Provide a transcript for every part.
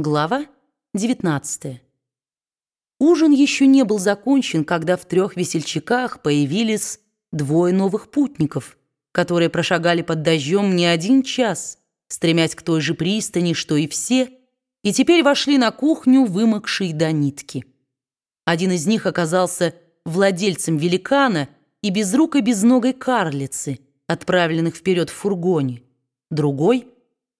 Глава 19 Ужин еще не был закончен, когда в трех весельчаках появились двое новых путников, которые прошагали под дождем не один час, стремясь к той же пристани, что и все, и теперь вошли на кухню, вымокшие до нитки. Один из них оказался владельцем великана и безрукой безногой карлицы, отправленных вперед в фургоне. Другой,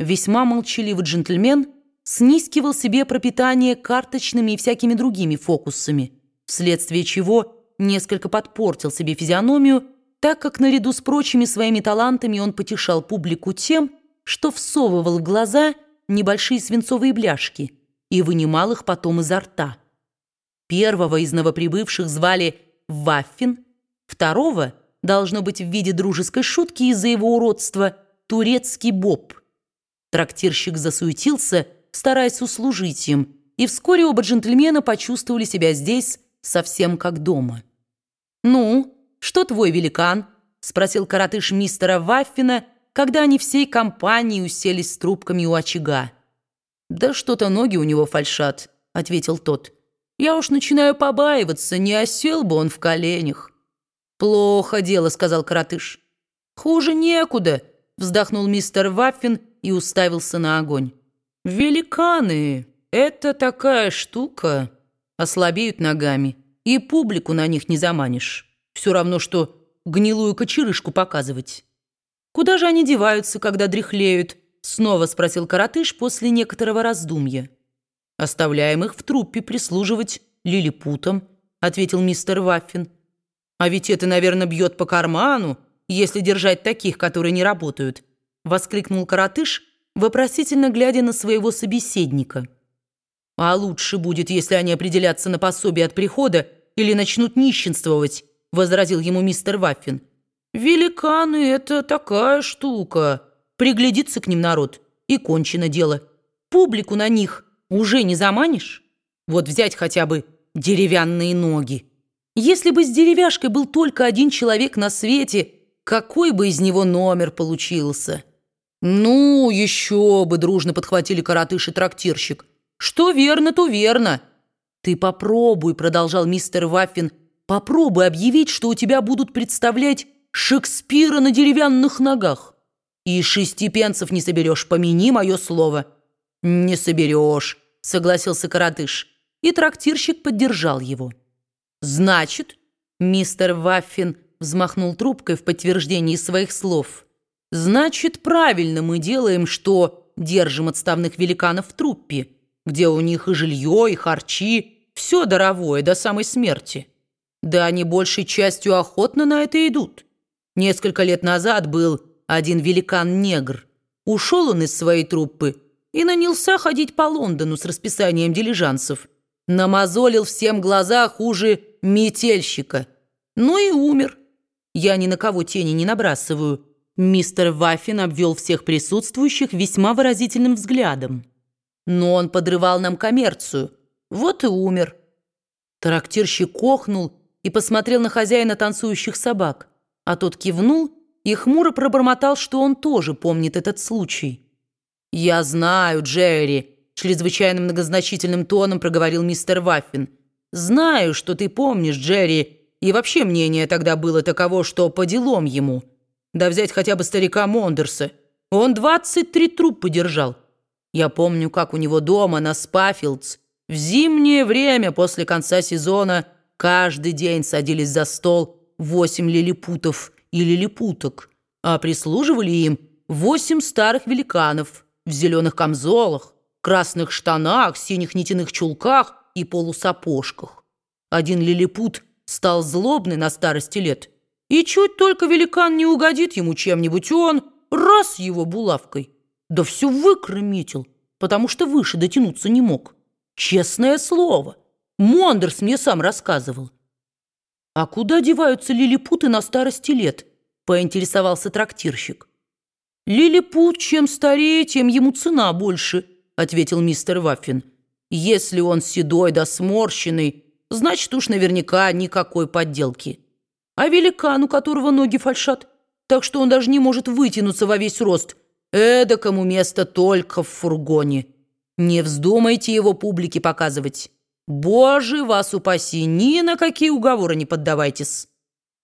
весьма молчаливый джентльмен, снискивал себе пропитание карточными и всякими другими фокусами, вследствие чего несколько подпортил себе физиономию, так как наряду с прочими своими талантами он потешал публику тем, что всовывал в глаза небольшие свинцовые бляшки и вынимал их потом изо рта. Первого из новоприбывших звали Ваффин, второго, должно быть в виде дружеской шутки из-за его уродства, турецкий Боб. Трактирщик засуетился – стараясь услужить им, и вскоре оба джентльмена почувствовали себя здесь совсем как дома. «Ну, что твой великан?» — спросил коротыш мистера Ваффина, когда они всей компанией уселись с трубками у очага. «Да что-то ноги у него фальшат», — ответил тот. «Я уж начинаю побаиваться, не осел бы он в коленях». «Плохо дело», — сказал коротыш. «Хуже некуда», — вздохнул мистер Ваффин и уставился на огонь. Великаны — это такая штука. Ослабеют ногами, и публику на них не заманишь. Все равно, что гнилую кочерышку показывать. «Куда же они деваются, когда дряхлеют?» — снова спросил коротыш после некоторого раздумья. «Оставляем их в труппе прислуживать лилипутам», — ответил мистер Ваффин. «А ведь это, наверное, бьет по карману, если держать таких, которые не работают», — воскликнул коротыш, вопросительно глядя на своего собеседника. «А лучше будет, если они определятся на пособие от прихода или начнут нищенствовать», возразил ему мистер Ваффин. «Великаны — это такая штука. Приглядится к ним народ, и кончено дело. Публику на них уже не заманишь? Вот взять хотя бы деревянные ноги. Если бы с деревяшкой был только один человек на свете, какой бы из него номер получился?» «Ну, еще бы!» — дружно подхватили коротыш и трактирщик. «Что верно, то верно!» «Ты попробуй», — продолжал мистер Ваффин, «попробуй объявить, что у тебя будут представлять Шекспира на деревянных ногах. И шести пенсов не соберешь, помяни мое слово». «Не соберешь», — согласился коротыш, и трактирщик поддержал его. «Значит», — мистер Ваффин взмахнул трубкой в подтверждении своих слов — Значит, правильно мы делаем, что держим отставных великанов в труппе, где у них и жилье, и харчи, все даровое до самой смерти. Да они большей частью охотно на это идут. Несколько лет назад был один великан-негр. Ушел он из своей труппы и нанялся ходить по Лондону с расписанием дилижансов. Намазолил всем глаза хуже метельщика. Ну и умер. Я ни на кого тени не набрасываю. Мистер Ваффин обвел всех присутствующих весьма выразительным взглядом. Но он подрывал нам коммерцию. Вот и умер. Трактирщик охнул и посмотрел на хозяина танцующих собак, а тот кивнул и хмуро пробормотал, что он тоже помнит этот случай. «Я знаю, Джерри», — чрезвычайно многозначительным тоном проговорил мистер Ваффин. «Знаю, что ты помнишь, Джерри, и вообще мнение тогда было таково, что по делам ему». Да взять хотя бы старика Мондерса. Он 23 труппы держал. Я помню, как у него дома на Спафилдс в зимнее время после конца сезона каждый день садились за стол восемь лилипутов и лилипуток, а прислуживали им восемь старых великанов в зеленых камзолах, красных штанах, синих нитяных чулках и полусапожках. Один лилипут стал злобный на старости лет – и чуть только великан не угодит ему чем-нибудь, он раз его булавкой. Да все выкрометил, потому что выше дотянуться не мог. Честное слово, Мондерс мне сам рассказывал. «А куда деваются лилипуты на старости лет?» – поинтересовался трактирщик. «Лилипут, чем старее, тем ему цена больше», – ответил мистер Ваффин. «Если он седой да сморщенный, значит уж наверняка никакой подделки» а великан, у которого ноги фальшат, так что он даже не может вытянуться во весь рост. Эдакому место только в фургоне. Не вздумайте его публике показывать. Боже, вас упаси, ни на какие уговоры не поддавайтесь.